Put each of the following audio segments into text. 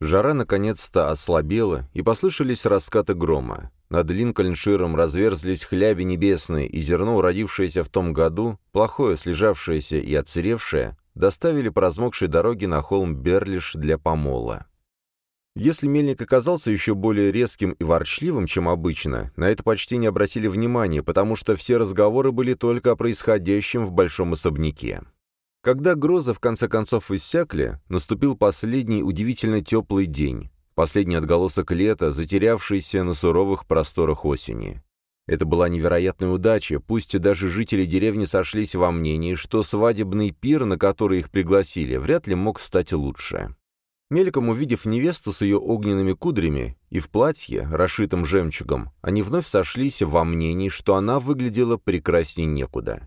Жара наконец-то ослабела, и послышались раскаты грома. Над Линкольнширом разверзлись хляби небесные, и зерно, уродившееся в том году, плохое, слежавшееся и отсыревшее, доставили по размокшей дороге на холм Берлиш для помола. Если мельник оказался еще более резким и ворчливым, чем обычно, на это почти не обратили внимания, потому что все разговоры были только о происходящем в большом особняке. Когда грозы в конце концов иссякли, наступил последний удивительно теплый день, последний отголосок лета, затерявшийся на суровых просторах осени. Это была невероятная удача, пусть даже жители деревни сошлись во мнении, что свадебный пир, на который их пригласили, вряд ли мог стать лучше. Мельком увидев невесту с ее огненными кудрями и в платье, расшитом жемчугом, они вновь сошлись во мнении, что она выглядела прекрасней некуда.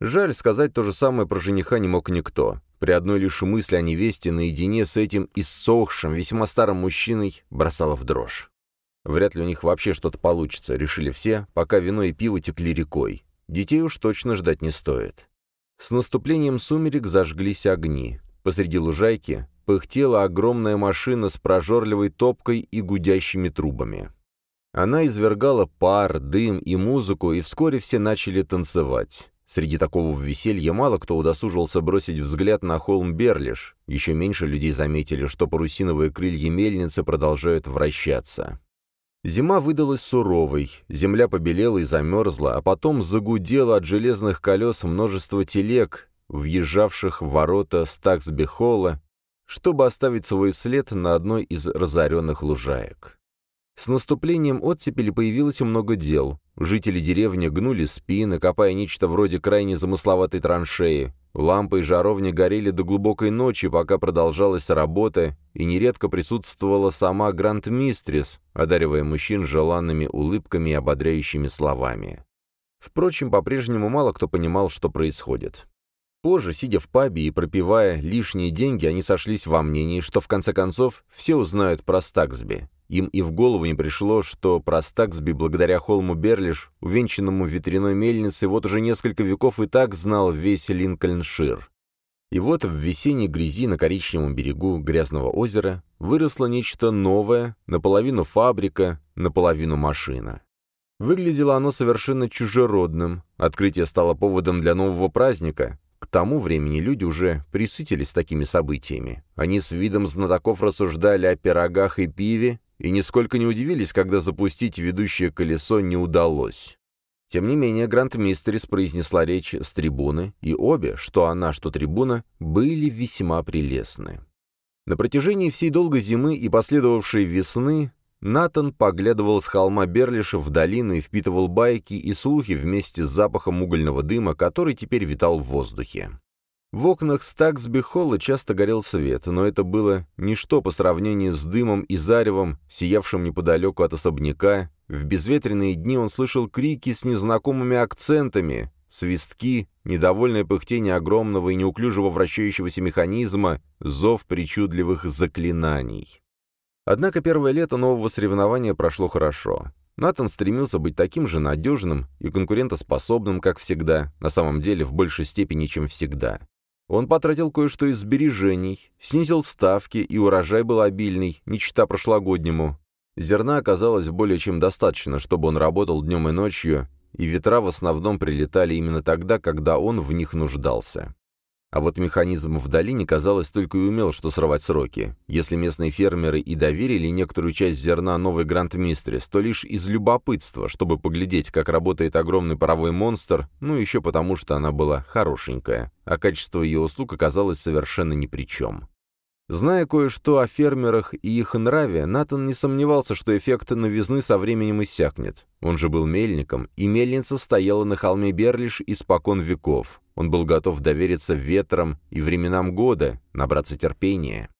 Жаль, сказать то же самое про жениха не мог никто. При одной лишь мысли о невесте наедине с этим иссохшим, весьма старым мужчиной бросала в дрожь. Вряд ли у них вообще что-то получится, решили все, пока вино и пиво текли рекой. Детей уж точно ждать не стоит. С наступлением сумерек зажглись огни. Посреди лужайки пыхтела огромная машина с прожорливой топкой и гудящими трубами. Она извергала пар, дым и музыку, и вскоре все начали танцевать. Среди такого веселья мало кто удосужился бросить взгляд на холм Берлиш, еще меньше людей заметили, что парусиновые крылья мельницы продолжают вращаться. Зима выдалась суровой, земля побелела и замерзла, а потом загудела от железных колес множество телег, въезжавших в ворота Стаксбехола чтобы оставить свой след на одной из разоренных лужаек. С наступлением оттепели появилось много дел. Жители деревни гнули спины, копая нечто вроде крайне замысловатой траншеи. Лампы и жаровни горели до глубокой ночи, пока продолжалась работа, и нередко присутствовала сама Гранд-Мистрис, одаривая мужчин желанными улыбками и ободряющими словами. Впрочем, по-прежнему мало кто понимал, что происходит. Позже, сидя в пабе и пропивая лишние деньги, они сошлись во мнении, что в конце концов все узнают про Стаксби. Им и в голову не пришло, что про Стаксби, благодаря холму Берлиш, увенчанному ветряной мельницей, вот уже несколько веков и так знал весь Линкольншир. И вот в весенней грязи на коричневом берегу грязного озера выросло нечто новое, наполовину фабрика, наполовину машина. Выглядело оно совершенно чужеродным. Открытие стало поводом для нового праздника, к тому времени люди уже присытились такими событиями. Они с видом знатоков рассуждали о пирогах и пиве и нисколько не удивились, когда запустить ведущее колесо не удалось. Тем не менее, Грант Мистерис произнесла речь с трибуны, и обе, что она, что трибуна, были весьма прелестны. На протяжении всей долгой зимы и последовавшей весны Натан поглядывал с холма Берлиша в долину и впитывал байки и слухи вместе с запахом угольного дыма, который теперь витал в воздухе. В окнах Стаксби-холла часто горел свет, но это было ничто по сравнению с дымом и заревом, сиявшим неподалеку от особняка. В безветренные дни он слышал крики с незнакомыми акцентами, свистки, недовольное пыхтение огромного и неуклюжего вращающегося механизма, зов причудливых заклинаний. Однако первое лето нового соревнования прошло хорошо. Натан стремился быть таким же надежным и конкурентоспособным, как всегда, на самом деле в большей степени, чем всегда. Он потратил кое-что из сбережений, снизил ставки, и урожай был обильный, не чита прошлогоднему. Зерна оказалось более чем достаточно, чтобы он работал днем и ночью, и ветра в основном прилетали именно тогда, когда он в них нуждался. А вот механизм в долине, казалось, только и умел, что срывать сроки. Если местные фермеры и доверили некоторую часть зерна новой Гранд-Мистрис, то лишь из любопытства, чтобы поглядеть, как работает огромный паровой монстр, ну еще потому, что она была хорошенькая, а качество ее услуг оказалось совершенно ни при чем. Зная кое-что о фермерах и их нраве, Натан не сомневался, что эффект новизны со временем иссякнет. Он же был мельником, и мельница стояла на холме Берлиш испокон веков. Он был готов довериться ветрам и временам года, набраться терпения.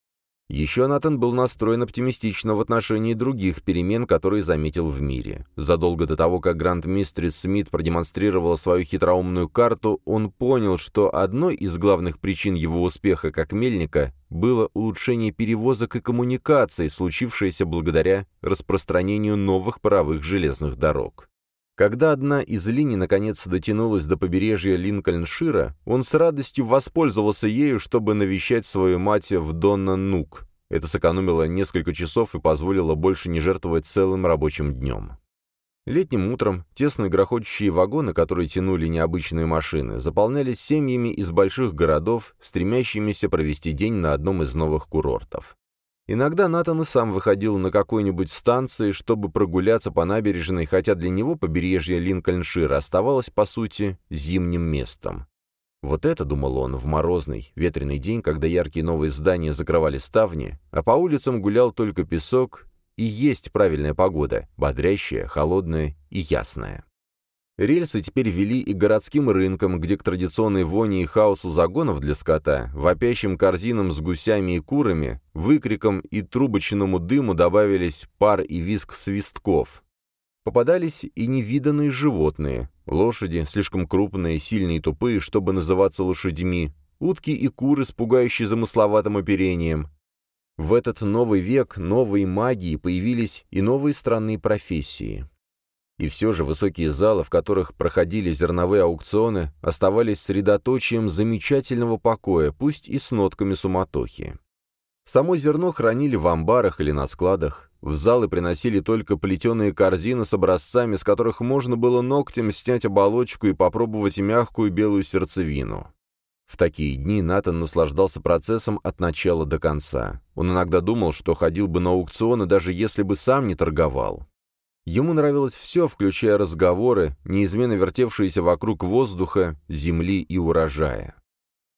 Еще Натан был настроен оптимистично в отношении других перемен, которые заметил в мире. Задолго до того, как Гранд-Мистрис Смит продемонстрировала свою хитроумную карту, он понял, что одной из главных причин его успеха как мельника было улучшение перевозок и коммуникаций, случившееся благодаря распространению новых паровых железных дорог. Когда одна из линий наконец дотянулась до побережья Линкольншира, он с радостью воспользовался ею, чтобы навещать свою мать в Донна-Нук. Это сэкономило несколько часов и позволило больше не жертвовать целым рабочим днем. Летним утром тесные грохочущие вагоны, которые тянули необычные машины, заполнялись семьями из больших городов, стремящимися провести день на одном из новых курортов. Иногда Натан и сам выходил на какой-нибудь станции, чтобы прогуляться по набережной, хотя для него побережье Линкольншира оставалось, по сути, зимним местом. Вот это, думал он, в морозный, ветреный день, когда яркие новые здания закрывали ставни, а по улицам гулял только песок, и есть правильная погода, бодрящая, холодная и ясная. Рельсы теперь вели и городским рынкам, где к традиционной вони и хаосу загонов для скота, вопящим корзинам с гусями и курами, выкрикам и трубочному дыму добавились пар и визг свистков. Попадались и невиданные животные, лошади, слишком крупные, сильные и тупые, чтобы называться лошадьми, утки и куры с пугающей замысловатым оперением. В этот новый век новой магии появились и новые странные профессии. И все же высокие залы, в которых проходили зерновые аукционы, оставались средоточием замечательного покоя, пусть и с нотками суматохи. Само зерно хранили в амбарах или на складах, в залы приносили только плетеные корзины с образцами, с которых можно было ногтем снять оболочку и попробовать мягкую белую сердцевину. В такие дни Натан наслаждался процессом от начала до конца. Он иногда думал, что ходил бы на аукционы, даже если бы сам не торговал. Ему нравилось все, включая разговоры, неизменно вертевшиеся вокруг воздуха, земли и урожая.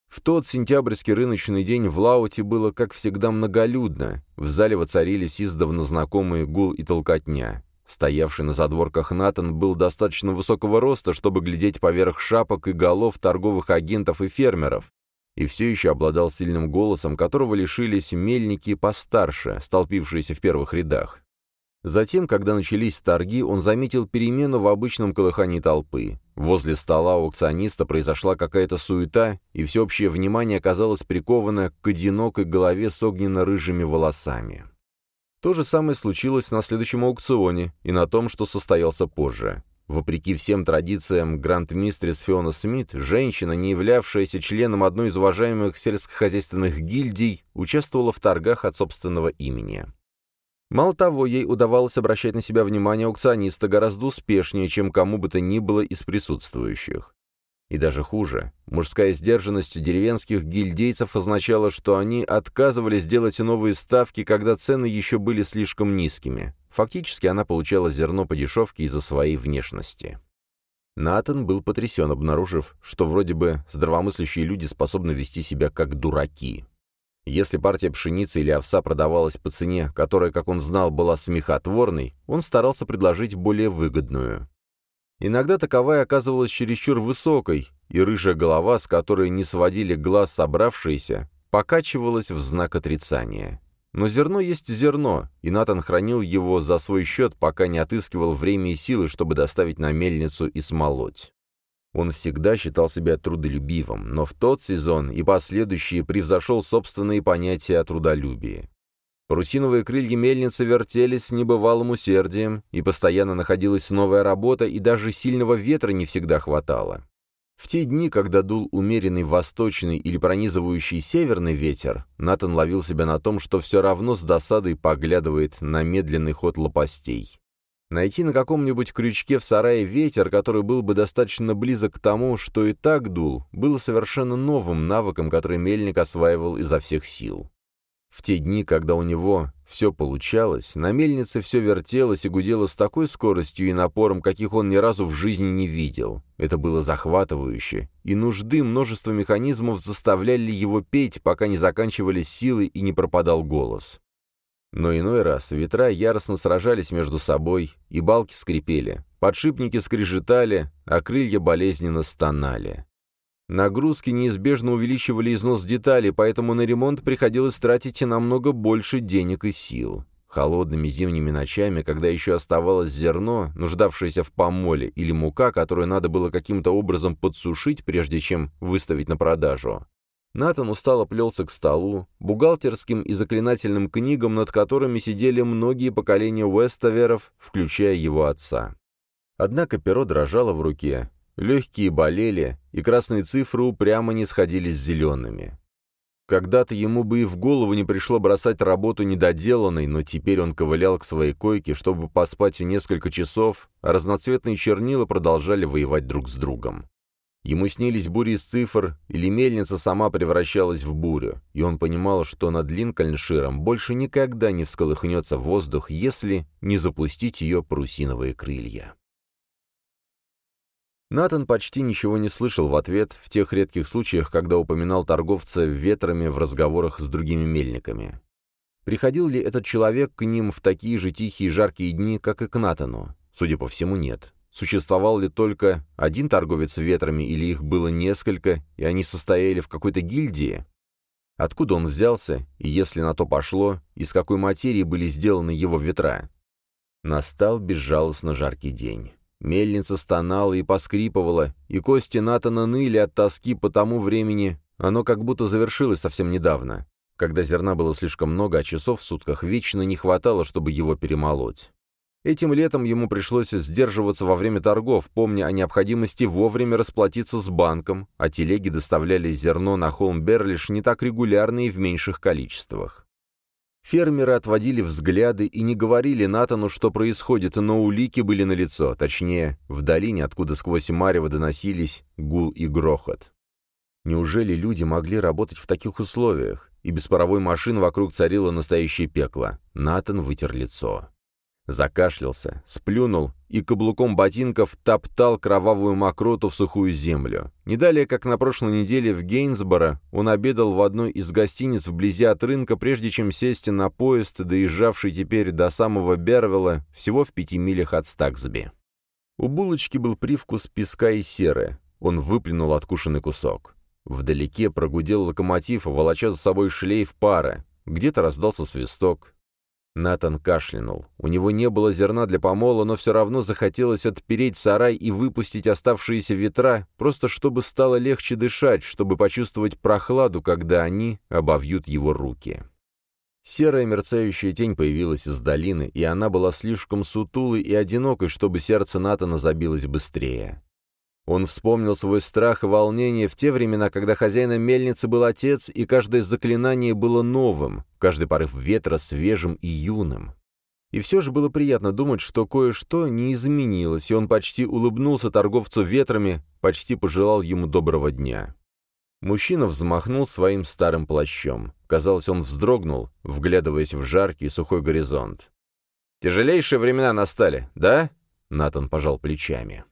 В тот сентябрьский рыночный день в Лауте было, как всегда, многолюдно. В зале воцарились издавна знакомые гул и толкотня. Стоявший на задворках Натан был достаточно высокого роста, чтобы глядеть поверх шапок и голов торговых агентов и фермеров, и все еще обладал сильным голосом, которого лишились мельники постарше, столпившиеся в первых рядах. Затем, когда начались торги, он заметил перемену в обычном колыхании толпы. Возле стола аукциониста произошла какая-то суета, и всеобщее внимание оказалось приковано к одинокой голове с огненно-рыжими волосами. То же самое случилось на следующем аукционе и на том, что состоялся позже. Вопреки всем традициям гранд-мистрис Фиона Смит, женщина, не являвшаяся членом одной из уважаемых сельскохозяйственных гильдий, участвовала в торгах от собственного имени. Мало того, ей удавалось обращать на себя внимание аукциониста гораздо успешнее, чем кому бы то ни было из присутствующих. И даже хуже, мужская сдержанность деревенских гильдейцев означала, что они отказывались делать новые ставки, когда цены еще были слишком низкими. Фактически она получала зерно по дешевке из-за своей внешности. Натан был потрясен, обнаружив, что вроде бы здравомыслящие люди способны вести себя как дураки. Если партия пшеницы или овса продавалась по цене, которая, как он знал, была смехотворной, он старался предложить более выгодную. Иногда таковая оказывалась чересчур высокой, и рыжая голова, с которой не сводили глаз собравшиеся, покачивалась в знак отрицания. Но зерно есть зерно, и Натан хранил его за свой счет, пока не отыскивал время и силы, чтобы доставить на мельницу и смолоть. Он всегда считал себя трудолюбивым, но в тот сезон и последующие превзошел собственные понятия о трудолюбии. Парусиновые крылья мельницы вертелись с небывалым усердием, и постоянно находилась новая работа, и даже сильного ветра не всегда хватало. В те дни, когда дул умеренный восточный или пронизывающий северный ветер, Натан ловил себя на том, что все равно с досадой поглядывает на медленный ход лопастей. Найти на каком-нибудь крючке в сарае ветер, который был бы достаточно близок к тому, что и так дул, было совершенно новым навыком, который мельник осваивал изо всех сил. В те дни, когда у него все получалось, на мельнице все вертелось и гудело с такой скоростью и напором, каких он ни разу в жизни не видел. Это было захватывающе, и нужды множества механизмов заставляли его петь, пока не заканчивались силы и не пропадал голос. Но иной раз ветра яростно сражались между собой, и балки скрипели, подшипники скрежетали, а крылья болезненно стонали. Нагрузки неизбежно увеличивали износ деталей, поэтому на ремонт приходилось тратить намного больше денег и сил. Холодными зимними ночами, когда еще оставалось зерно, нуждавшееся в помоле, или мука, которую надо было каким-то образом подсушить, прежде чем выставить на продажу, Натан устало плелся к столу, бухгалтерским и заклинательным книгам, над которыми сидели многие поколения Уэстоверов, включая его отца. Однако перо дрожало в руке, легкие болели, и красные цифры упрямо не сходились с зелеными. Когда-то ему бы и в голову не пришло бросать работу недоделанной, но теперь он ковылял к своей койке, чтобы поспать несколько часов, а разноцветные чернила продолжали воевать друг с другом. Ему снились бури из цифр, или мельница сама превращалась в бурю, и он понимал, что над Линкольнширом больше никогда не всколыхнется воздух, если не запустить ее парусиновые крылья. Натан почти ничего не слышал в ответ в тех редких случаях, когда упоминал торговца ветрами в разговорах с другими мельниками. Приходил ли этот человек к ним в такие же тихие жаркие дни, как и к Натану? Судя по всему, нет. Существовал ли только один торговец ветрами, или их было несколько, и они состояли в какой-то гильдии? Откуда он взялся, и если на то пошло, из какой материи были сделаны его ветра? Настал безжалостно жаркий день. Мельница стонала и поскрипывала, и кости Натана ныли от тоски по тому времени, оно как будто завершилось совсем недавно, когда зерна было слишком много, а часов в сутках вечно не хватало, чтобы его перемолоть. Этим летом ему пришлось сдерживаться во время торгов, помня о необходимости вовремя расплатиться с банком, а телеги доставляли зерно на холм Берлиш не так регулярно и в меньших количествах. Фермеры отводили взгляды и не говорили Натану, что происходит, но улики были налицо, точнее, в долине, откуда сквозь марево доносились гул и грохот. Неужели люди могли работать в таких условиях? И без паровой машины вокруг царило настоящее пекло. Натан вытер лицо. Закашлялся, сплюнул и каблуком ботинков топтал кровавую мокроту в сухую землю. Не далее, как на прошлой неделе в Гейнсборо, он обедал в одной из гостиниц вблизи от рынка, прежде чем сесть на поезд, доезжавший теперь до самого Бервилла, всего в пяти милях от Стаксби. У булочки был привкус песка и серы. Он выплюнул откушенный кусок. Вдалеке прогудел локомотив, волоча за собой шлейф пара. Где-то раздался свисток. Натан кашлянул. У него не было зерна для помола, но все равно захотелось отпереть сарай и выпустить оставшиеся ветра, просто чтобы стало легче дышать, чтобы почувствовать прохладу, когда они обовьют его руки. Серая мерцающая тень появилась из долины, и она была слишком сутулой и одинокой, чтобы сердце Натана забилось быстрее. Он вспомнил свой страх и волнение в те времена, когда хозяином мельницы был отец, и каждое заклинание было новым, каждый порыв ветра свежим и юным. И все же было приятно думать, что кое-что не изменилось, и он почти улыбнулся торговцу ветрами, почти пожелал ему доброго дня. Мужчина взмахнул своим старым плащом. Казалось, он вздрогнул, вглядываясь в жаркий сухой горизонт. «Тяжелейшие времена настали, да?» Натан пожал плечами.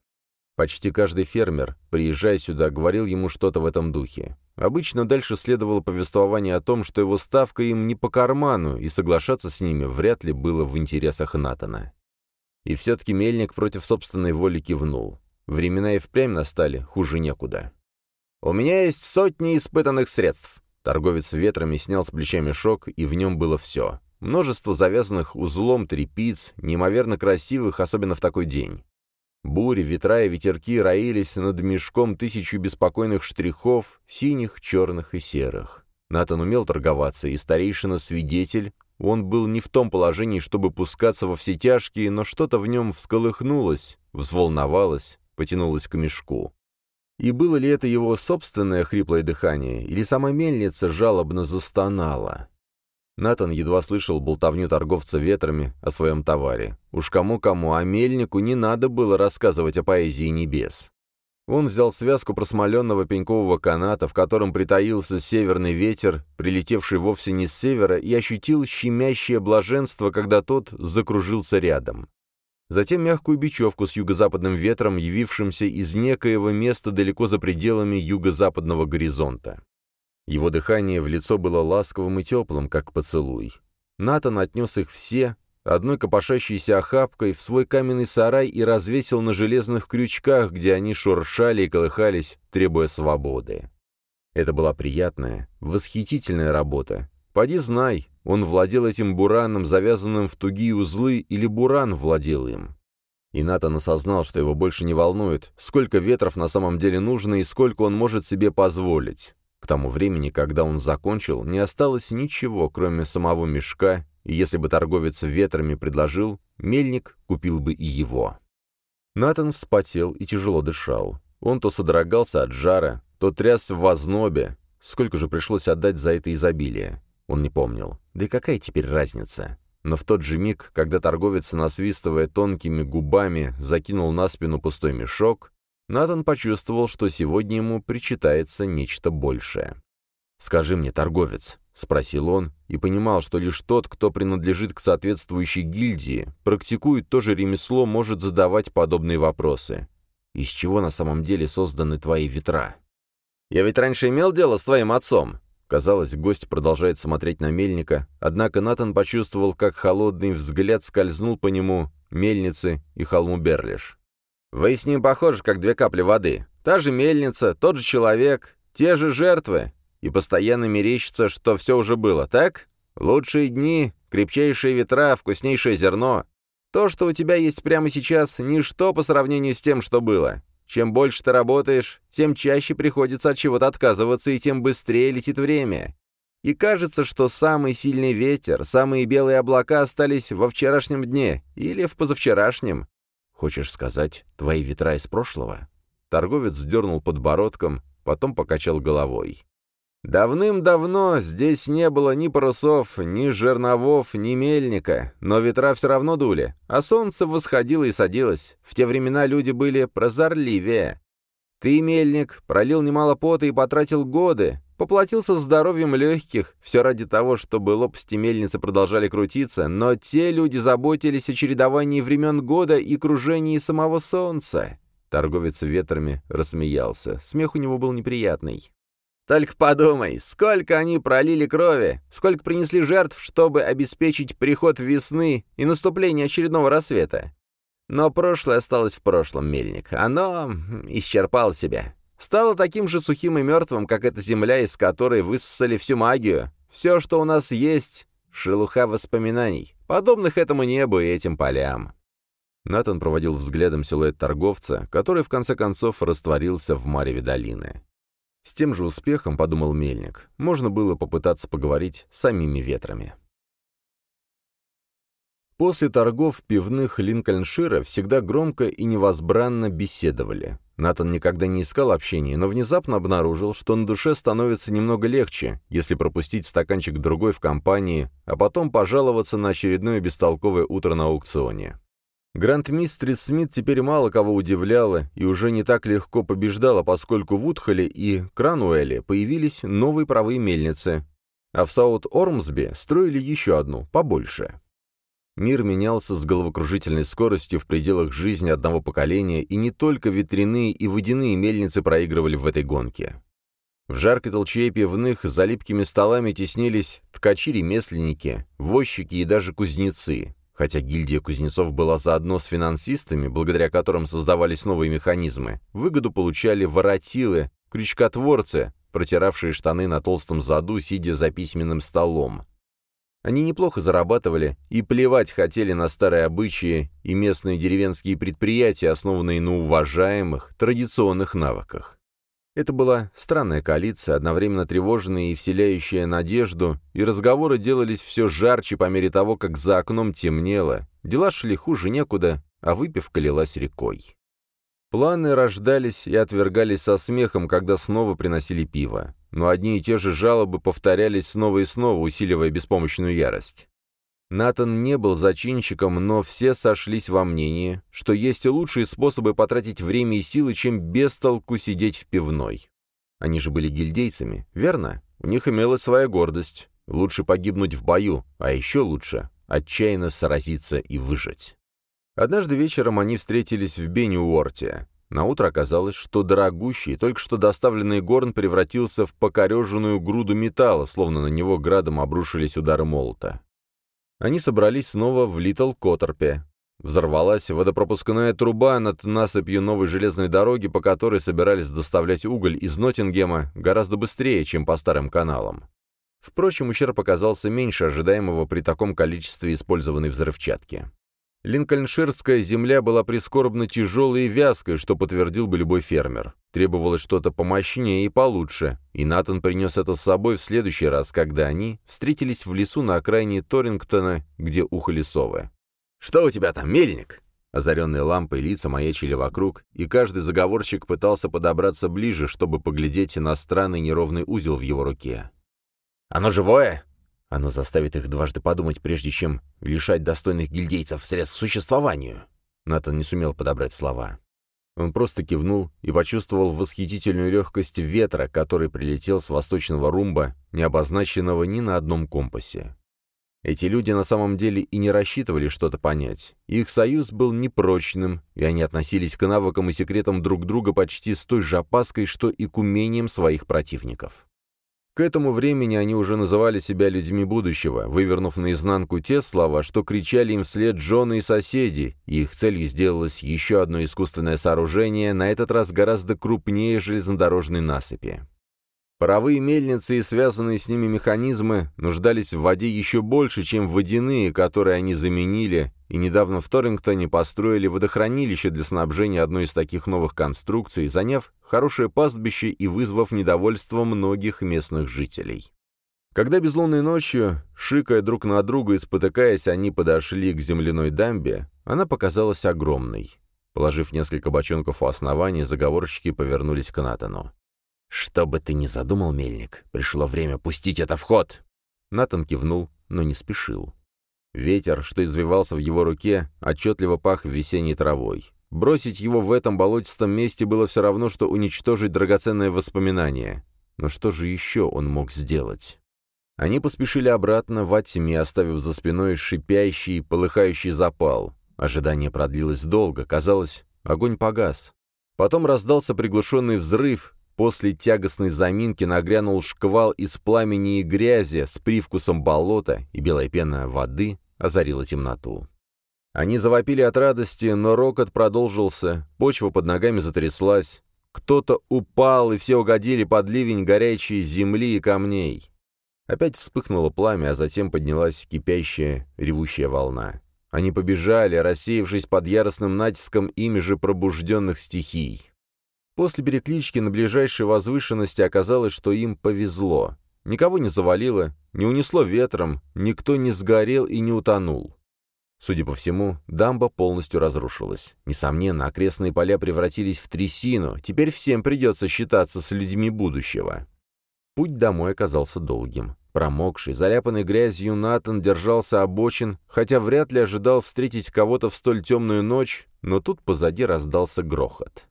Почти каждый фермер, приезжая сюда, говорил ему что-то в этом духе. Обычно дальше следовало повествование о том, что его ставка им не по карману, и соглашаться с ними вряд ли было в интересах Натана. И все-таки мельник против собственной воли кивнул. Времена и впрямь настали, хуже некуда. «У меня есть сотни испытанных средств». Торговец ветрами снял с плеча мешок, и в нем было все. Множество завязанных узлом трепиц, неимоверно красивых, особенно в такой день. Бури, ветра и ветерки роились над мешком тысячу беспокойных штрихов, синих, черных и серых. Натан умел торговаться, и старейшина-свидетель, он был не в том положении, чтобы пускаться во все тяжкие, но что-то в нем всколыхнулось, взволновалось, потянулось к мешку. И было ли это его собственное хриплое дыхание, или сама мельница жалобно застонала? Натан едва слышал болтовню торговца ветрами о своем товаре. Уж кому-кому, а мельнику не надо было рассказывать о поэзии небес. Он взял связку просмоленного пенькового каната, в котором притаился северный ветер, прилетевший вовсе не с севера, и ощутил щемящее блаженство, когда тот закружился рядом. Затем мягкую бечевку с юго-западным ветром, явившимся из некоего места далеко за пределами юго-западного горизонта. Его дыхание в лицо было ласковым и теплым, как поцелуй. Натан отнес их все, одной копошащейся охапкой, в свой каменный сарай и развесил на железных крючках, где они шуршали и колыхались, требуя свободы. Это была приятная, восхитительная работа. Поди знай, он владел этим бураном, завязанным в тугие узлы, или буран владел им. И Натан осознал, что его больше не волнует, сколько ветров на самом деле нужно и сколько он может себе позволить. К тому времени, когда он закончил, не осталось ничего, кроме самого мешка, и если бы торговец ветрами предложил, мельник купил бы и его. Натан вспотел и тяжело дышал. Он то содрогался от жара, то тряс в вознобе. Сколько же пришлось отдать за это изобилие? Он не помнил. Да и какая теперь разница? Но в тот же миг, когда торговец, насвистывая тонкими губами, закинул на спину пустой мешок, Натан почувствовал, что сегодня ему причитается нечто большее. «Скажи мне, торговец», — спросил он, и понимал, что лишь тот, кто принадлежит к соответствующей гильдии, практикует то же ремесло, может задавать подобные вопросы. «Из чего на самом деле созданы твои ветра?» «Я ведь раньше имел дело с твоим отцом», Казалось, гость продолжает смотреть на мельника, однако Натан почувствовал, как холодный взгляд скользнул по нему, мельнице и холму Берлиш. «Вы с ним похожи, как две капли воды. Та же мельница, тот же человек, те же жертвы и постоянно мерещится, что все уже было, так? Лучшие дни, крепчайшие ветра, вкуснейшее зерно. То, что у тебя есть прямо сейчас, ничто по сравнению с тем, что было. Чем больше ты работаешь, тем чаще приходится от чего-то отказываться, и тем быстрее летит время. И кажется, что самый сильный ветер, самые белые облака остались во вчерашнем дне или в позавчерашнем. Хочешь сказать, твои ветра из прошлого? Торговец сдернул подбородком, потом покачал головой. Давным-давно здесь не было ни парусов, ни жерновов, ни мельника, но ветра все равно дули, а солнце восходило и садилось. В те времена люди были прозорливее. Ты, мельник, пролил немало пота и потратил годы, поплатился здоровьем легких, все ради того, чтобы лопасти мельницы продолжали крутиться, но те люди заботились о чередовании времен года и кружении самого солнца. Торговец ветрами рассмеялся. Смех у него был неприятный. Только подумай, сколько они пролили крови, сколько принесли жертв, чтобы обеспечить приход весны и наступление очередного рассвета. Но прошлое осталось в прошлом, мельник. Оно исчерпало себя. Стало таким же сухим и мертвым, как эта земля, из которой высосали всю магию. Все, что у нас есть — шелуха воспоминаний, подобных этому небу и этим полям. Натан проводил взглядом силуэт торговца, который в конце концов растворился в мареве долины. С тем же успехом, подумал Мельник, можно было попытаться поговорить с самими ветрами. После торгов пивных Линкольншира всегда громко и невозбранно беседовали. Натан никогда не искал общения, но внезапно обнаружил, что на душе становится немного легче, если пропустить стаканчик другой в компании, а потом пожаловаться на очередное бестолковое утро на аукционе. Гранд-мистрис Смит теперь мало кого удивляла и уже не так легко побеждала, поскольку в Утхоле и Крануэле появились новые правые мельницы, а в Саут-Ормсби строили еще одну, побольше. Мир менялся с головокружительной скоростью в пределах жизни одного поколения, и не только ветряные и водяные мельницы проигрывали в этой гонке. В жаркой толчье пивных за липкими столами теснились ткачи-ремесленники, возчики и даже кузнецы, Хотя гильдия кузнецов была заодно с финансистами, благодаря которым создавались новые механизмы, выгоду получали воротилы, крючкотворцы, протиравшие штаны на толстом заду, сидя за письменным столом. Они неплохо зарабатывали и плевать хотели на старые обычаи и местные деревенские предприятия, основанные на уважаемых, традиционных навыках. Это была странная коалиция, одновременно тревожная и вселяющая надежду, и разговоры делались все жарче по мере того, как за окном темнело, дела шли хуже некуда, а выпивка лилась рекой. Планы рождались и отвергались со смехом, когда снова приносили пиво, но одни и те же жалобы повторялись снова и снова, усиливая беспомощную ярость. Натан не был зачинщиком, но все сошлись во мнении, что есть и лучшие способы потратить время и силы, чем без толку сидеть в пивной. Они же были гильдейцами, верно? У них имелась своя гордость. Лучше погибнуть в бою, а еще лучше — отчаянно сразиться и выжить. Однажды вечером они встретились в Бенниуорте. Наутро оказалось, что дорогущий, только что доставленный горн превратился в покореженную груду металла, словно на него градом обрушились удары молота. Они собрались снова в Литл Коттерпе. Взорвалась водопропускная труба над насыпью новой железной дороги, по которой собирались доставлять уголь из Ноттингема гораздо быстрее, чем по старым каналам. Впрочем, ущерб оказался меньше ожидаемого при таком количестве использованной взрывчатки. Линкольнширская земля была прискорбно тяжелой и вязкой, что подтвердил бы любой фермер. Требовалось что-то помощнее и получше, и Натан принес это с собой в следующий раз, когда они встретились в лесу на окраине Торингтона, где ухали совы. «Что у тебя там, мельник?» Озаренные лампой лица маячили вокруг, и каждый заговорщик пытался подобраться ближе, чтобы поглядеть на странный неровный узел в его руке. «Оно живое?» Оно заставит их дважды подумать, прежде чем лишать достойных гильдейцев средств к существованию. Натан не сумел подобрать слова. Он просто кивнул и почувствовал восхитительную легкость ветра, который прилетел с восточного румба, не обозначенного ни на одном компасе. Эти люди на самом деле и не рассчитывали что-то понять. Их союз был непрочным, и они относились к навыкам и секретам друг друга почти с той же опаской, что и к умениям своих противников. К этому времени они уже называли себя людьми будущего, вывернув наизнанку те слова, что кричали им вслед жены и соседи, и их целью сделалось еще одно искусственное сооружение, на этот раз гораздо крупнее железнодорожной насыпи. Паровые мельницы и связанные с ними механизмы нуждались в воде еще больше, чем водяные, которые они заменили, и недавно в Торрингтоне построили водохранилище для снабжения одной из таких новых конструкций, заняв хорошее пастбище и вызвав недовольство многих местных жителей. Когда безлунной ночью, шикая друг на друга и спотыкаясь, они подошли к земляной дамбе, она показалась огромной. Положив несколько бочонков у основания, заговорщики повернулись к Натану. «Что бы ты ни задумал, мельник, пришло время пустить это в ход!» Натан кивнул, но не спешил. Ветер, что извивался в его руке, отчетливо пах весенней травой. Бросить его в этом болотистом месте было все равно, что уничтожить драгоценное воспоминание. Но что же еще он мог сделать? Они поспешили обратно в тьме, оставив за спиной шипящий, полыхающий запал. Ожидание продлилось долго, казалось, огонь погас. Потом раздался приглушенный взрыв, После тягостной заминки нагрянул шквал из пламени и грязи с привкусом болота, и белая пена воды озарила темноту. Они завопили от радости, но рокот продолжился, почва под ногами затряслась. Кто-то упал, и все угодили под ливень горячей земли и камней. Опять вспыхнуло пламя, а затем поднялась кипящая, ревущая волна. Они побежали, рассеявшись под яростным натиском ими же пробужденных стихий. После переклички на ближайшей возвышенности оказалось, что им повезло. Никого не завалило, не унесло ветром, никто не сгорел и не утонул. Судя по всему, дамба полностью разрушилась. Несомненно, окрестные поля превратились в трясину, теперь всем придется считаться с людьми будущего. Путь домой оказался долгим. Промокший, заляпанный грязью Натан держался обочин, хотя вряд ли ожидал встретить кого-то в столь темную ночь, но тут позади раздался грохот.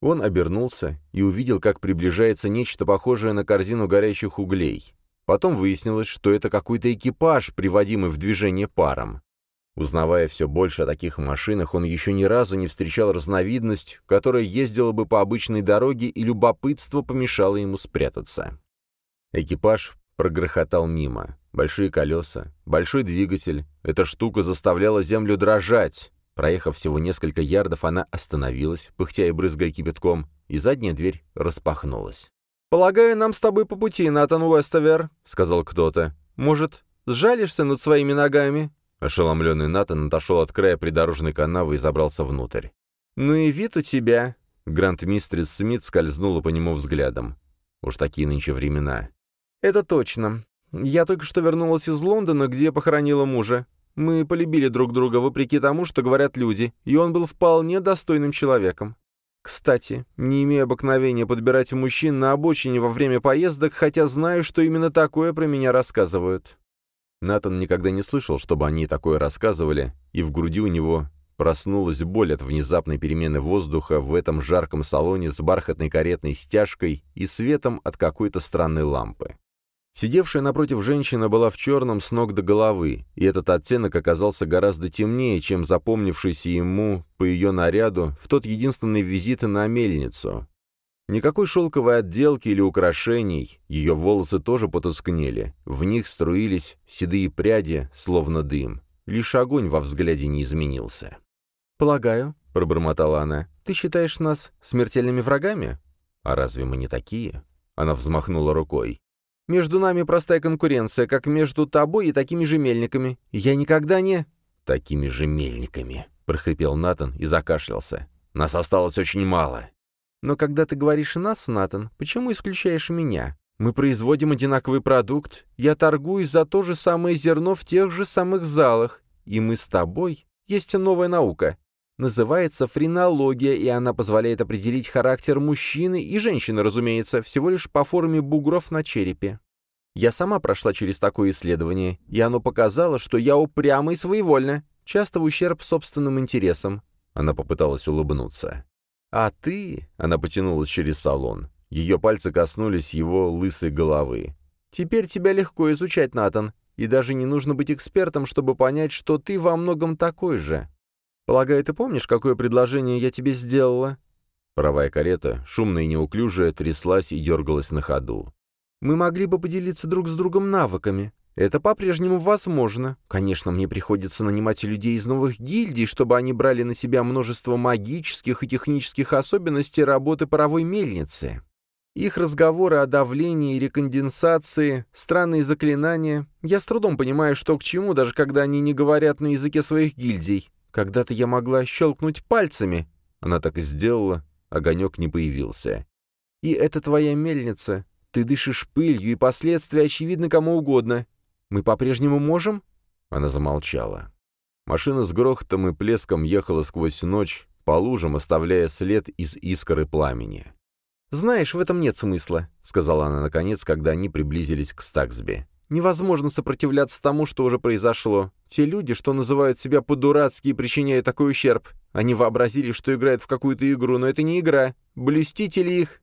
Он обернулся и увидел, как приближается нечто похожее на корзину горящих углей. Потом выяснилось, что это какой-то экипаж, приводимый в движение паром. Узнавая все больше о таких машинах, он еще ни разу не встречал разновидность, которая ездила бы по обычной дороге, и любопытство помешало ему спрятаться. Экипаж прогрохотал мимо. Большие колеса, большой двигатель. Эта штука заставляла землю дрожать. Проехав всего несколько ярдов, она остановилась, пыхтя и брызгая кипятком, и задняя дверь распахнулась. «Полагаю, нам с тобой по пути, Натан Уэстовер», — сказал кто-то. «Может, сжалишься над своими ногами?» Ошеломленный Натан отошел от края придорожной канавы и забрался внутрь. «Ну и вид у тебя!» Гранд-мистрис Смит скользнула по нему взглядом. «Уж такие нынче времена». «Это точно. Я только что вернулась из Лондона, где похоронила мужа. Мы полюбили друг друга вопреки тому, что говорят люди, и он был вполне достойным человеком. Кстати, не имею обыкновения подбирать мужчин на обочине во время поездок, хотя знаю, что именно такое про меня рассказывают». Натан никогда не слышал, чтобы они такое рассказывали, и в груди у него проснулась боль от внезапной перемены воздуха в этом жарком салоне с бархатной каретной стяжкой и светом от какой-то странной лампы. Сидевшая напротив женщина была в черном с ног до головы, и этот оттенок оказался гораздо темнее, чем запомнившийся ему по ее наряду в тот единственный визит на мельницу. Никакой шелковой отделки или украшений, ее волосы тоже потускнели, в них струились седые пряди, словно дым. Лишь огонь во взгляде не изменился. «Полагаю», — пробормотала она, — «ты считаешь нас смертельными врагами?» «А разве мы не такие?» Она взмахнула рукой. Между нами простая конкуренция, как между тобой и такими же мельниками. Я никогда не...» «Такими же мельниками», — прохрипел Натан и закашлялся. «Нас осталось очень мало». «Но когда ты говоришь «нас», Натан, почему исключаешь меня? Мы производим одинаковый продукт, я торгуюсь за то же самое зерно в тех же самых залах, и мы с тобой... Есть новая наука. Называется френология, и она позволяет определить характер мужчины и женщины, разумеется, всего лишь по форме бугров на черепе. Я сама прошла через такое исследование, и оно показало, что я упряма и своевольна, часто в ущерб собственным интересам. Она попыталась улыбнуться. «А ты...» — она потянулась через салон. Ее пальцы коснулись его лысой головы. «Теперь тебя легко изучать, Натан, и даже не нужно быть экспертом, чтобы понять, что ты во многом такой же. Полагаю, ты помнишь, какое предложение я тебе сделала?» Правая карета, шумная и неуклюжая, тряслась и дергалась на ходу. «Мы могли бы поделиться друг с другом навыками. Это по-прежнему возможно. Конечно, мне приходится нанимать людей из новых гильдий, чтобы они брали на себя множество магических и технических особенностей работы паровой мельницы. Их разговоры о давлении и реконденсации, странные заклинания. Я с трудом понимаю, что к чему, даже когда они не говорят на языке своих гильдий. Когда-то я могла щелкнуть пальцами. Она так и сделала. Огонек не появился. И это твоя мельница. Ты дышишь пылью, и последствия очевидны кому угодно. Мы по-прежнему можем?» Она замолчала. Машина с грохотом и плеском ехала сквозь ночь, по лужам, оставляя след из искры пламени. «Знаешь, в этом нет смысла», — сказала она наконец, когда они приблизились к Стаксби. «Невозможно сопротивляться тому, что уже произошло. Те люди, что называют себя по-дурацки и причиняют такой ущерб, они вообразили, что играют в какую-то игру, но это не игра. Блюстители их...»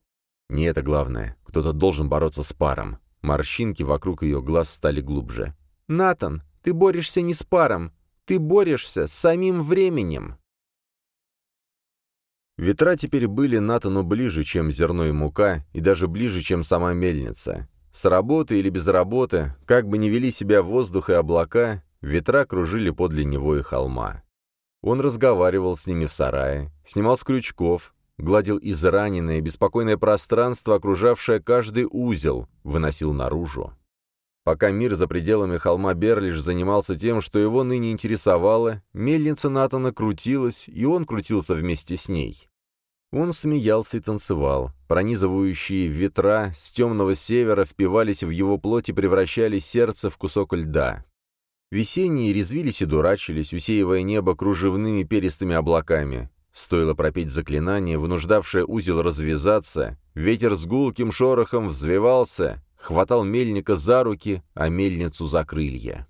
«Не это главное. Кто-то должен бороться с паром. Морщинки вокруг ее глаз стали глубже. «Натан, ты борешься не с паром, ты борешься с самим временем!» Ветра теперь были Натану ближе, чем зерно и мука, и даже ближе, чем сама мельница. С работы или без работы, как бы ни вели себя воздух и облака, ветра кружили подле него и холма. Он разговаривал с ними в сарае, снимал с крючков, гладил израненное, беспокойное пространство, окружавшее каждый узел, выносил наружу. Пока мир за пределами холма Берлиш занимался тем, что его ныне интересовало, мельница Натана крутилась, и он крутился вместе с ней. Он смеялся и танцевал. Пронизывающие ветра с темного севера впивались в его плоть и превращали сердце в кусок льда. Весенние резвились и дурачились, усеивая небо кружевными перистыми облаками. Стоило пропеть заклинание, вынуждавшее узел развязаться, ветер с гулким шорохом взвивался, хватал мельника за руки, а мельницу за крылья.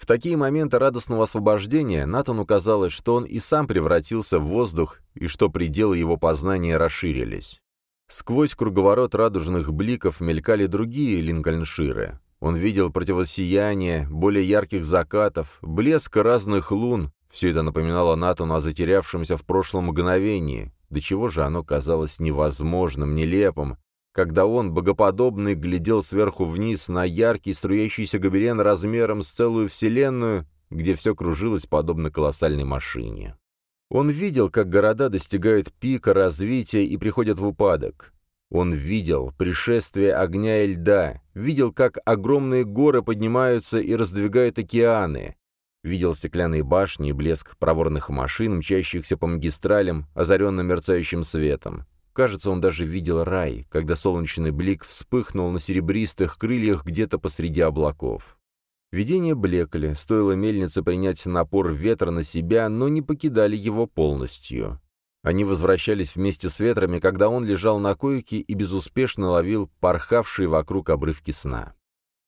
В такие моменты радостного освобождения Натану казалось, что он и сам превратился в воздух, и что пределы его познания расширились. Сквозь круговорот радужных бликов мелькали другие линкольнширы. Он видел противосияние, более ярких закатов, блеск разных лун, все это напоминало Натану о затерявшемся в прошлом мгновении, до чего же оно казалось невозможным, нелепым, когда он, богоподобный, глядел сверху вниз на яркий струящийся гобелен размером с целую вселенную, где все кружилось подобно колоссальной машине. Он видел, как города достигают пика развития и приходят в упадок. Он видел пришествие огня и льда, видел, как огромные горы поднимаются и раздвигают океаны, Видел стеклянные башни и блеск проворных машин, мчащихся по магистралям, озаренным мерцающим светом. Кажется, он даже видел рай, когда солнечный блик вспыхнул на серебристых крыльях где-то посреди облаков. Видения блекли, стоило мельнице принять напор ветра на себя, но не покидали его полностью. Они возвращались вместе с ветрами, когда он лежал на койке и безуспешно ловил порхавшие вокруг обрывки сна.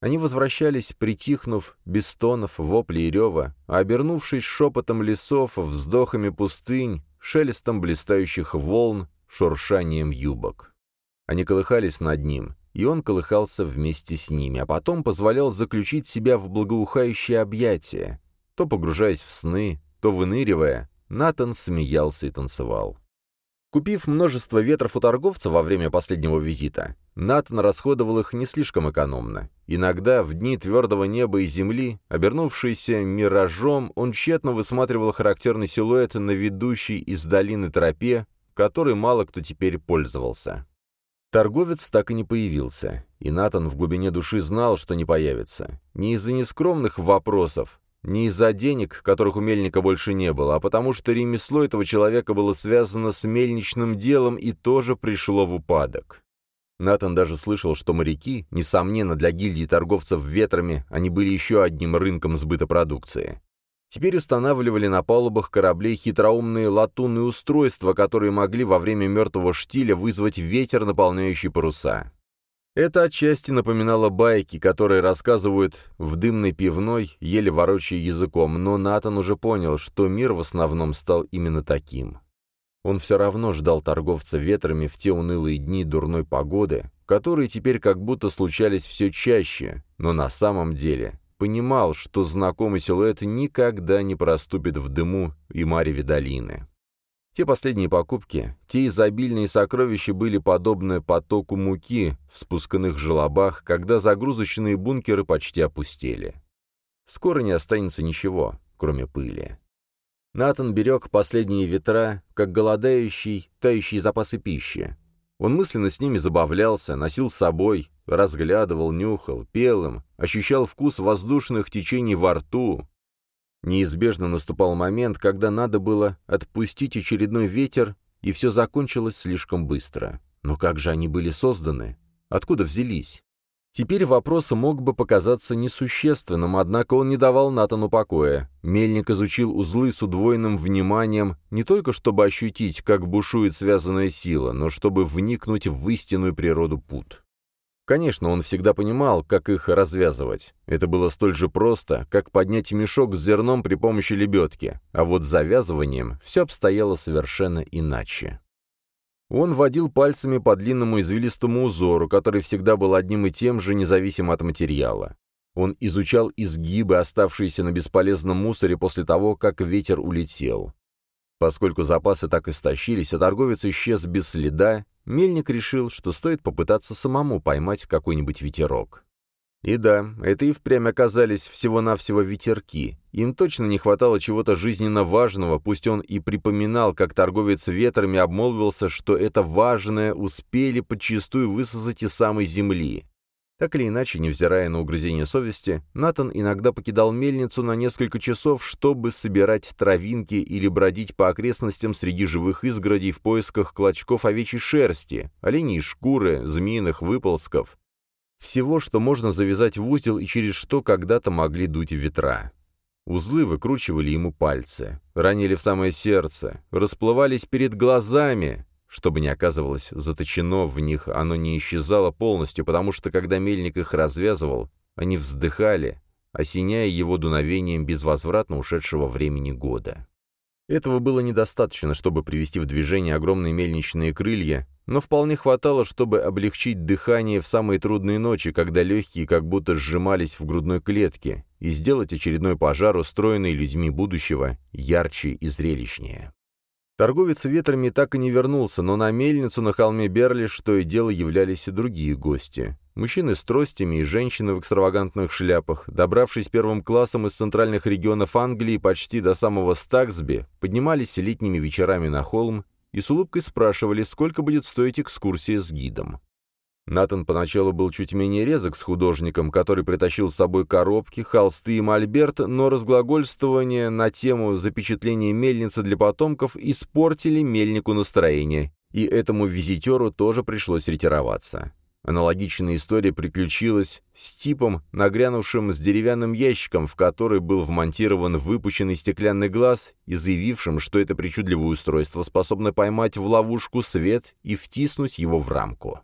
Они возвращались, притихнув, без стонов, воплей и рева, а обернувшись шепотом лесов, вздохами пустынь, шелестом блистающих волн, шуршанием юбок. Они колыхались над ним, и он колыхался вместе с ними, а потом позволял заключить себя в благоухающее объятие. То погружаясь в сны, то выныривая, Натан смеялся и танцевал. Купив множество ветров у торговца во время последнего визита, Натан расходовал их не слишком экономно. Иногда, в дни твердого неба и земли, обернувшийся миражом, он тщетно высматривал характерный силуэт на ведущей из долины тропе, которой мало кто теперь пользовался. Торговец так и не появился, и Натан в глубине души знал, что не появится. Не из-за нескромных вопросов, не из-за денег, которых у мельника больше не было, а потому что ремесло этого человека было связано с мельничным делом и тоже пришло в упадок. Натан даже слышал, что моряки, несомненно, для гильдии торговцев ветрами, они были еще одним рынком сбыта продукции. Теперь устанавливали на палубах кораблей хитроумные латунные устройства, которые могли во время мертвого штиля вызвать ветер, наполняющий паруса. Это отчасти напоминало байки, которые рассказывают в дымной пивной, еле ворочая языком, но Натан уже понял, что мир в основном стал именно таким. Он все равно ждал торговца ветрами в те унылые дни дурной погоды, которые теперь как будто случались все чаще, но на самом деле понимал, что знакомый силуэт никогда не проступит в дыму и мареве долины. Те последние покупки, те изобильные сокровища были подобны потоку муки в спусканных желобах, когда загрузочные бункеры почти опустели. Скоро не останется ничего, кроме пыли. Натан берег последние ветра, как голодающий, тающий запасы пищи. Он мысленно с ними забавлялся, носил с собой, разглядывал, нюхал, пел им, ощущал вкус воздушных течений во рту, Неизбежно наступал момент, когда надо было отпустить очередной ветер, и все закончилось слишком быстро. Но как же они были созданы? Откуда взялись? Теперь вопрос мог бы показаться несущественным, однако он не давал Натану покоя. Мельник изучил узлы с удвоенным вниманием не только чтобы ощутить, как бушует связанная сила, но чтобы вникнуть в истинную природу пут. Конечно, он всегда понимал, как их развязывать. Это было столь же просто, как поднять мешок с зерном при помощи лебедки, а вот завязыванием все обстояло совершенно иначе. Он водил пальцами по длинному извилистому узору, который всегда был одним и тем же, независимо от материала. Он изучал изгибы, оставшиеся на бесполезном мусоре после того, как ветер улетел. Поскольку запасы так истощились, а торговец исчез без следа, Мельник решил, что стоит попытаться самому поймать какой-нибудь ветерок. И да, это и впрямь оказались всего-навсего ветерки. Им точно не хватало чего-то жизненно важного, пусть он и припоминал, как торговец ветрами обмолвился, что это важное успели подчистую высосать из самой земли. Так или иначе, невзирая на угрызение совести, Натан иногда покидал мельницу на несколько часов, чтобы собирать травинки или бродить по окрестностям среди живых изгородей в поисках клочков овечьей шерсти, оленей шкуры, змеиных выползков. Всего, что можно завязать в узел и через что когда-то могли дуть ветра. Узлы выкручивали ему пальцы, ранили в самое сердце, расплывались перед глазами, чтобы не оказывалось заточено в них, оно не исчезало полностью, потому что, когда мельник их развязывал, они вздыхали, осеняя его дуновением безвозвратно ушедшего времени года. Этого было недостаточно, чтобы привести в движение огромные мельничные крылья, но вполне хватало, чтобы облегчить дыхание в самые трудные ночи, когда легкие как будто сжимались в грудной клетке, и сделать очередной пожар, устроенный людьми будущего, ярче и зрелищнее. Торговец ветрами так и не вернулся, но на мельницу на холме Берли что и дело являлись и другие гости. Мужчины с тростями и женщины в экстравагантных шляпах, добравшись первым классом из центральных регионов Англии почти до самого Стаксби, поднимались летними вечерами на холм и с улыбкой спрашивали, сколько будет стоить экскурсия с гидом. Натан поначалу был чуть менее резок с художником, который притащил с собой коробки, холсты и мольберт, но разглагольствование на тему запечатления мельницы для потомков испортили мельнику настроение, и этому визитеру тоже пришлось ретироваться. Аналогичная история приключилась с типом, нагрянувшим с деревянным ящиком, в который был вмонтирован выпущенный стеклянный глаз, и заявившим, что это причудливое устройство способно поймать в ловушку свет и втиснуть его в рамку.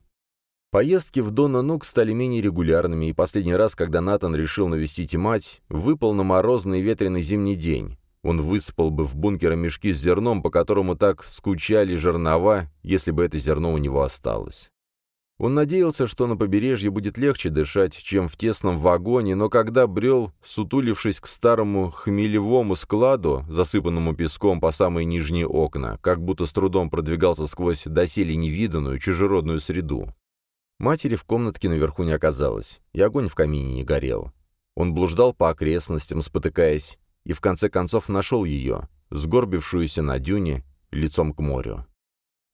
Поездки в Дона Нук стали менее регулярными, и последний раз, когда Натан решил навестить мать, выпал на морозный ветреный зимний день. Он высыпал бы в бункера мешки с зерном, по которому так скучали жернова, если бы это зерно у него осталось. Он надеялся, что на побережье будет легче дышать, чем в тесном вагоне, но когда брел, сутулившись к старому хмелевому складу, засыпанному песком по самые нижние окна, как будто с трудом продвигался сквозь доселе невиданную чужеродную среду, Матери в комнатке наверху не оказалось, и огонь в камине не горел. Он блуждал по окрестностям, спотыкаясь, и в конце концов нашел ее, сгорбившуюся на дюне, лицом к морю.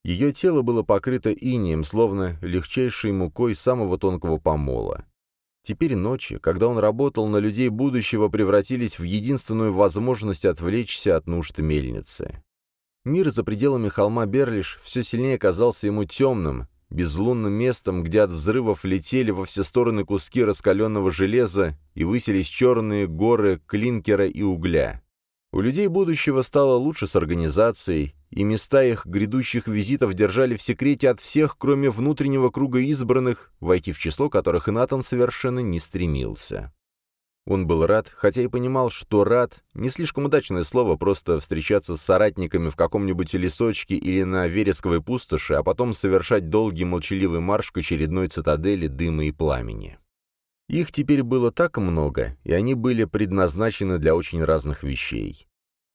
Ее тело было покрыто инием, словно легчайшей мукой самого тонкого помола. Теперь ночи, когда он работал на людей будущего, превратились в единственную возможность отвлечься от нужд мельницы. Мир за пределами холма Берлиш все сильнее казался ему темным, безлунным местом, где от взрывов летели во все стороны куски раскаленного железа и высились черные горы клинкера и угля. У людей будущего стало лучше с организацией, и места их грядущих визитов держали в секрете от всех, кроме внутреннего круга избранных, войти в число которых Натан совершенно не стремился. Он был рад, хотя и понимал, что рад — не слишком удачное слово, просто встречаться с соратниками в каком-нибудь лесочке или на вересковой пустоши, а потом совершать долгий молчаливый марш к очередной цитадели дыма и пламени. Их теперь было так много, и они были предназначены для очень разных вещей.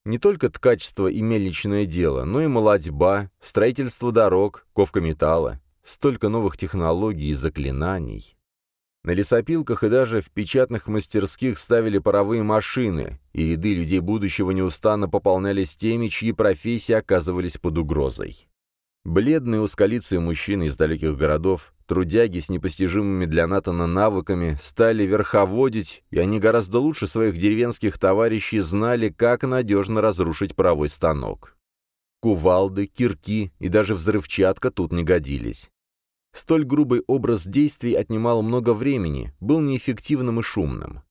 Не только ткачество и мельничное дело, но и молодьба, строительство дорог, ковка металла, столько новых технологий и заклинаний. На лесопилках и даже в печатных мастерских ставили паровые машины, и ряды людей будущего неустанно пополнялись теми, чьи профессии оказывались под угрозой. Бледные ускалицы мужчины из далеких городов, трудяги с непостижимыми для Натана навыками, стали верховодить, и они гораздо лучше своих деревенских товарищей знали, как надежно разрушить паровой станок. Кувалды, кирки и даже взрывчатка тут не годились. Столь грубый образ действий отнимал много времени, был неэффективным и шумным.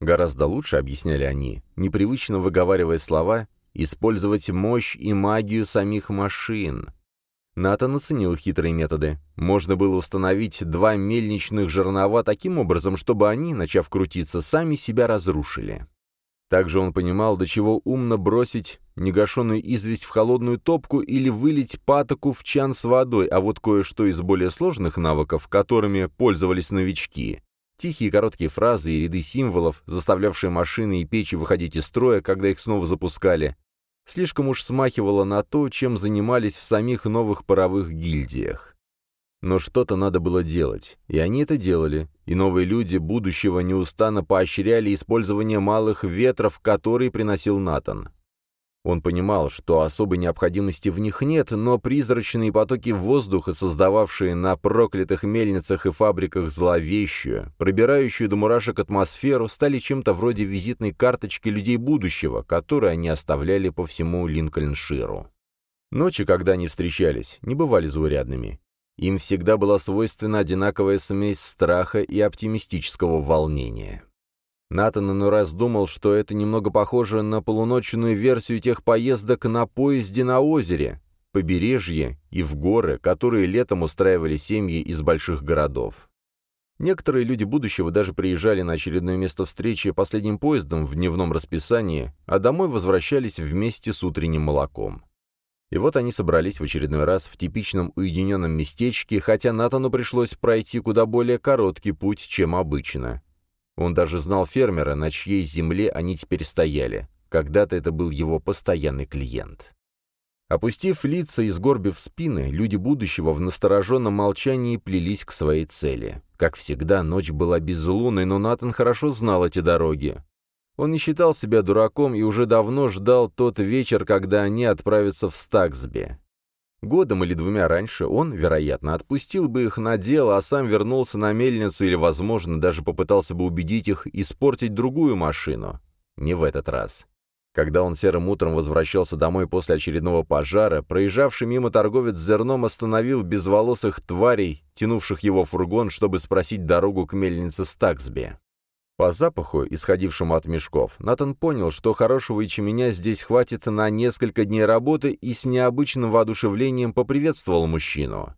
Гораздо лучше, объясняли они, непривычно выговаривая слова, использовать мощь и магию самих машин. Натан оценил хитрые методы. Можно было установить два мельничных жернова таким образом, чтобы они, начав крутиться, сами себя разрушили. Также он понимал, до чего умно бросить негашенную известь в холодную топку или вылить патоку в чан с водой, а вот кое-что из более сложных навыков, которыми пользовались новички. Тихие короткие фразы и ряды символов, заставлявшие машины и печи выходить из строя, когда их снова запускали, слишком уж смахивало на то, чем занимались в самих новых паровых гильдиях. Но что-то надо было делать, и они это делали, и новые люди будущего неустанно поощряли использование малых ветров, которые приносил Натан. Он понимал, что особой необходимости в них нет, но призрачные потоки воздуха, создававшие на проклятых мельницах и фабриках зловещую, пробирающую до мурашек атмосферу, стали чем-то вроде визитной карточки людей будущего, которую они оставляли по всему Линкольнширу. Ночи, когда они встречались, не бывали заурядными. Им всегда была свойственна одинаковая смесь страха и оптимистического волнения. Натан иной раз думал, что это немного похоже на полуночную версию тех поездок на поезде на озере, побережье и в горы, которые летом устраивали семьи из больших городов. Некоторые люди будущего даже приезжали на очередное место встречи последним поездом в дневном расписании, а домой возвращались вместе с утренним молоком. И вот они собрались в очередной раз в типичном уединенном местечке, хотя Натану пришлось пройти куда более короткий путь, чем обычно. Он даже знал фермера, на чьей земле они теперь стояли. Когда-то это был его постоянный клиент. Опустив лица и сгорбив спины, люди будущего в настороженном молчании плелись к своей цели. Как всегда, ночь была безлунной, но Натан хорошо знал эти дороги. Он не считал себя дураком и уже давно ждал тот вечер, когда они отправятся в Стаксби. Годом или двумя раньше он, вероятно, отпустил бы их на дело, а сам вернулся на мельницу или, возможно, даже попытался бы убедить их испортить другую машину. Не в этот раз. Когда он серым утром возвращался домой после очередного пожара, проезжавший мимо торговец зерном остановил безволосых тварей, тянувших его фургон, чтобы спросить дорогу к мельнице Стаксби. По запаху, исходившему от мешков, Натан понял, что хорошего ячменя здесь хватит на несколько дней работы и с необычным воодушевлением поприветствовал мужчину.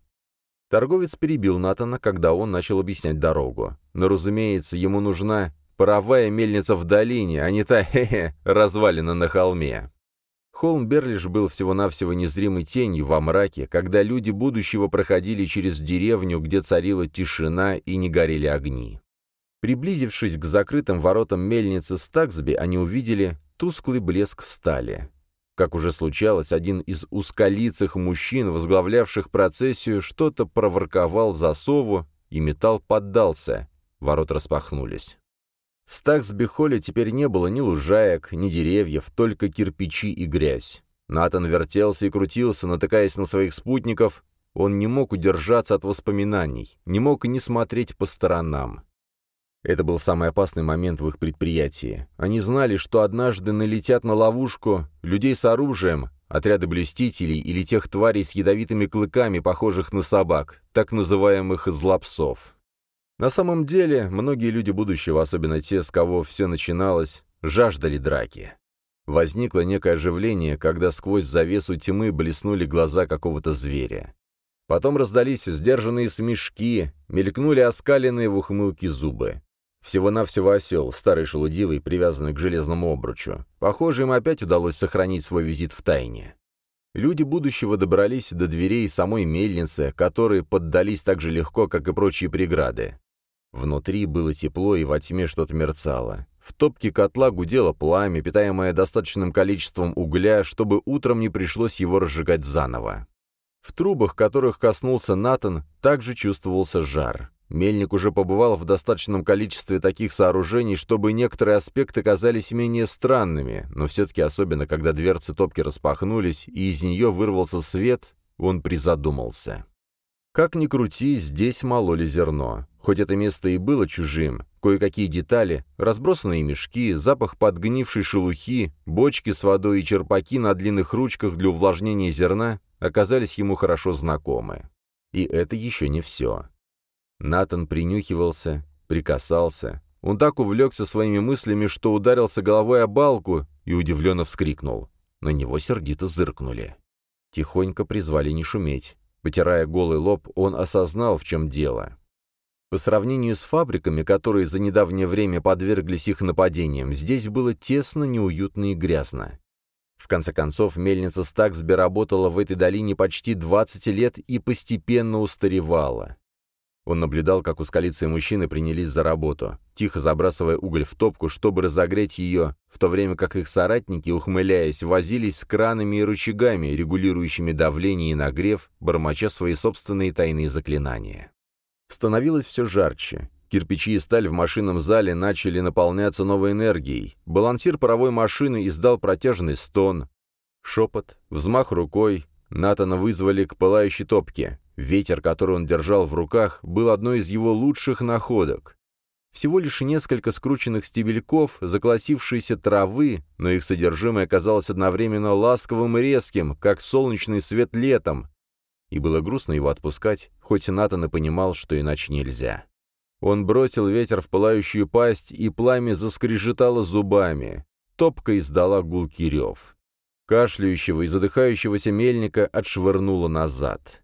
Торговец перебил Натана, когда он начал объяснять дорогу. Но, разумеется, ему нужна паровая мельница в долине, а не та, хе-хе, развалина на холме. Холм Берлиш был всего-навсего незримой тенью во мраке, когда люди будущего проходили через деревню, где царила тишина и не горели огни. Приблизившись к закрытым воротам мельницы Стаксби, они увидели тусклый блеск стали. Как уже случалось, один из узколицых мужчин, возглавлявших процессию, что-то проворковал за сову, и металл поддался. Ворота распахнулись. В Стаксби-холле теперь не было ни лужаек, ни деревьев, только кирпичи и грязь. Натан вертелся и крутился, натыкаясь на своих спутников. Он не мог удержаться от воспоминаний, не мог и не смотреть по сторонам. Это был самый опасный момент в их предприятии. Они знали, что однажды налетят на ловушку людей с оружием, отряды блюстителей или тех тварей с ядовитыми клыками, похожих на собак, так называемых злопсов. На самом деле, многие люди будущего, особенно те, с кого все начиналось, жаждали драки. Возникло некое оживление, когда сквозь завесу тьмы блеснули глаза какого-то зверя. Потом раздались сдержанные смешки, мелькнули оскаленные в ухмылке зубы. Всего-навсего осел, старый шелудивый, привязанный к железному обручу. Похоже, им опять удалось сохранить свой визит в тайне. Люди будущего добрались до дверей самой мельницы, которые поддались так же легко, как и прочие преграды. Внутри было тепло, и во тьме что-то мерцало. В топке котла гудело пламя, питаемое достаточным количеством угля, чтобы утром не пришлось его разжигать заново. В трубах, которых коснулся Натан, также чувствовался жар. Мельник уже побывал в достаточном количестве таких сооружений, чтобы некоторые аспекты казались менее странными, но все-таки особенно, когда дверцы топки распахнулись, и из нее вырвался свет, он призадумался. Как ни крути, здесь мололи зерно. Хоть это место и было чужим, кое-какие детали, разбросанные мешки, запах подгнившей шелухи, бочки с водой и черпаки на длинных ручках для увлажнения зерна оказались ему хорошо знакомы. И это еще не все. Натан принюхивался, прикасался. Он так увлекся своими мыслями, что ударился головой о балку и удивленно вскрикнул. На него сердито зыркнули. Тихонько призвали не шуметь. Потирая голый лоб, он осознал, в чем дело. По сравнению с фабриками, которые за недавнее время подверглись их нападениям, здесь было тесно, неуютно и грязно. В конце концов, мельница Стаксби работала в этой долине почти 20 лет и постепенно устаревала. Он наблюдал, как ускалицы мужчины принялись за работу, тихо забрасывая уголь в топку, чтобы разогреть ее, в то время как их соратники, ухмыляясь, возились с кранами и рычагами, регулирующими давление и нагрев, бормоча свои собственные тайные заклинания. Становилось все жарче. Кирпичи и сталь в машинном зале начали наполняться новой энергией. Балансир паровой машины издал протяжный стон. Шепот, взмах рукой. Натана вызвали к пылающей топке. Ветер, который он держал в руках, был одной из его лучших находок. Всего лишь несколько скрученных стебельков, закласившейся травы, но их содержимое оказалось одновременно ласковым и резким, как солнечный свет летом, и было грустно его отпускать, хоть Натан и понимал, что иначе нельзя. Он бросил ветер в пылающую пасть, и пламя заскрежетало зубами. Топка издала гулкий рев. Кашляющего и задыхающегося мельника отшвырнуло назад.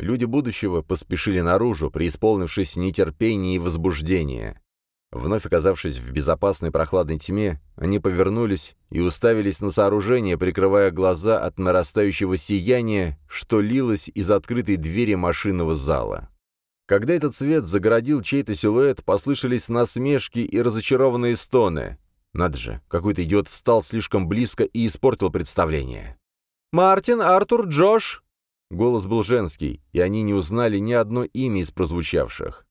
Люди будущего поспешили наружу, преисполнившись нетерпения и возбуждения. Вновь оказавшись в безопасной прохладной тьме, они повернулись и уставились на сооружение, прикрывая глаза от нарастающего сияния, что лилось из открытой двери машинного зала. Когда этот свет загородил чей-то силуэт, послышались насмешки и разочарованные стоны. Надо же, какой-то идиот встал слишком близко и испортил представление. «Мартин, Артур, Джош!» Голос был женский, и они не узнали ни одно имя из прозвучавших.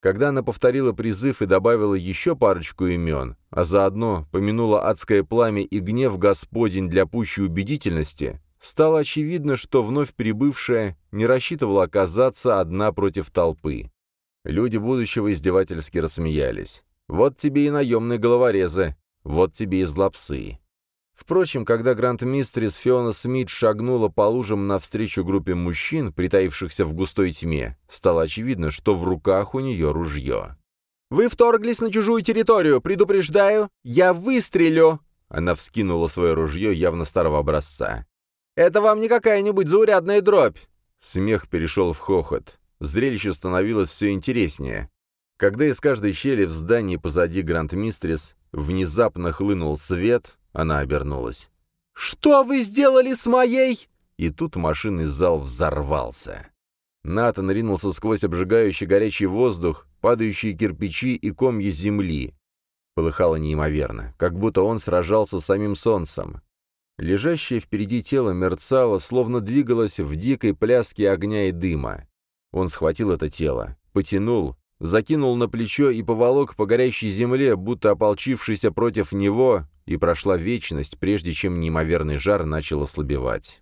Когда она повторила призыв и добавила еще парочку имен, а заодно помянула адское пламя и гнев Господень для пущей убедительности, стало очевидно, что вновь прибывшая не рассчитывала оказаться одна против толпы. Люди будущего издевательски рассмеялись. «Вот тебе и наемные головорезы, вот тебе и злопсы». Впрочем, когда гранд-мистрис Фиона Смит шагнула по лужам навстречу группе мужчин, притаившихся в густой тьме, стало очевидно, что в руках у нее ружье. «Вы вторглись на чужую территорию! Предупреждаю, я выстрелю!» Она вскинула свое ружье явно старого образца. «Это вам не какая-нибудь заурядная дробь!» Смех перешел в хохот. Зрелище становилось все интереснее. Когда из каждой щели в здании позади Гранд-Мистрис внезапно хлынул свет, она обернулась. «Что вы сделали с моей?» И тут машинный зал взорвался. Натан ринулся сквозь обжигающий горячий воздух, падающие кирпичи и комья земли. Полыхало неимоверно, как будто он сражался с самим солнцем. Лежащее впереди тело мерцало, словно двигалось в дикой пляске огня и дыма. Он схватил это тело, потянул, закинул на плечо и поволок по горящей земле, будто ополчившийся против него, и прошла вечность, прежде чем неимоверный жар начал ослабевать.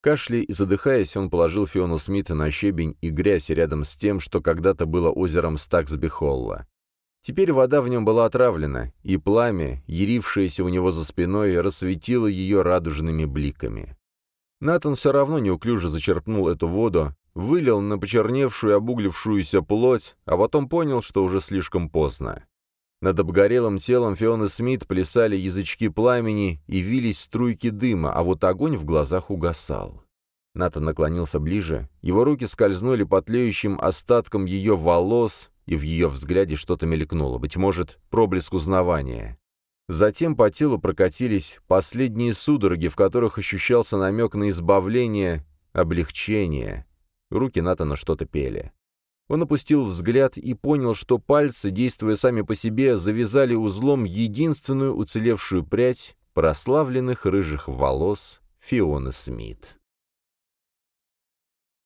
Кашляя и задыхаясь, он положил Фиону Смита на щебень и грязь рядом с тем, что когда-то было озером Стаксби-Холла. Теперь вода в нем была отравлена, и пламя, ярившееся у него за спиной, рассветило ее радужными бликами. Натан все равно неуклюже зачерпнул эту воду, вылил на почерневшую обуглившуюся плоть, а потом понял, что уже слишком поздно. Над обгорелым телом Фионы Смит плясали язычки пламени и вились струйки дыма, а вот огонь в глазах угасал. Ната наклонился ближе, его руки скользнули по тлеющим остаткам ее волос, и в ее взгляде что-то мелькнуло, быть может, проблеск узнавания. Затем по телу прокатились последние судороги, в которых ощущался намек на избавление, облегчение. Руки Натана что-то пели. Он опустил взгляд и понял, что пальцы, действуя сами по себе, завязали узлом единственную уцелевшую прядь прославленных рыжих волос Фионы Смит.